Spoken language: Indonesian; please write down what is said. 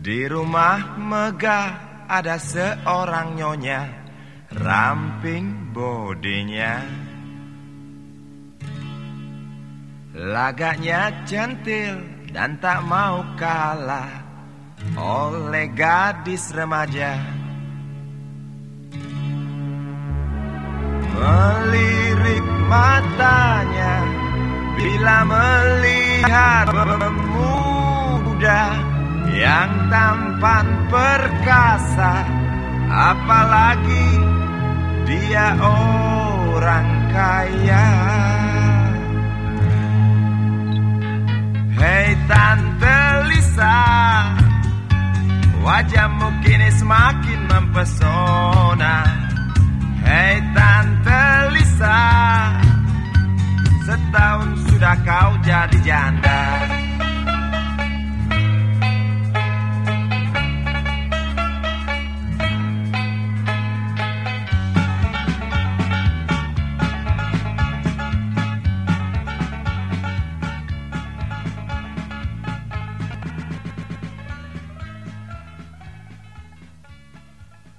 Di rumah megah ada seorang nyonya Ramping bodinya. Lagaknya centil dan tak mau kalah Oleh gadis remaja. Melirik matanya Bila melihat Yang tampan perkasa Apalagi dia orang kaya. Hei Tante Lisa Wajahmu kini semakin mempesona. Hei Tante Lisa Setahun sudah kau jadi janda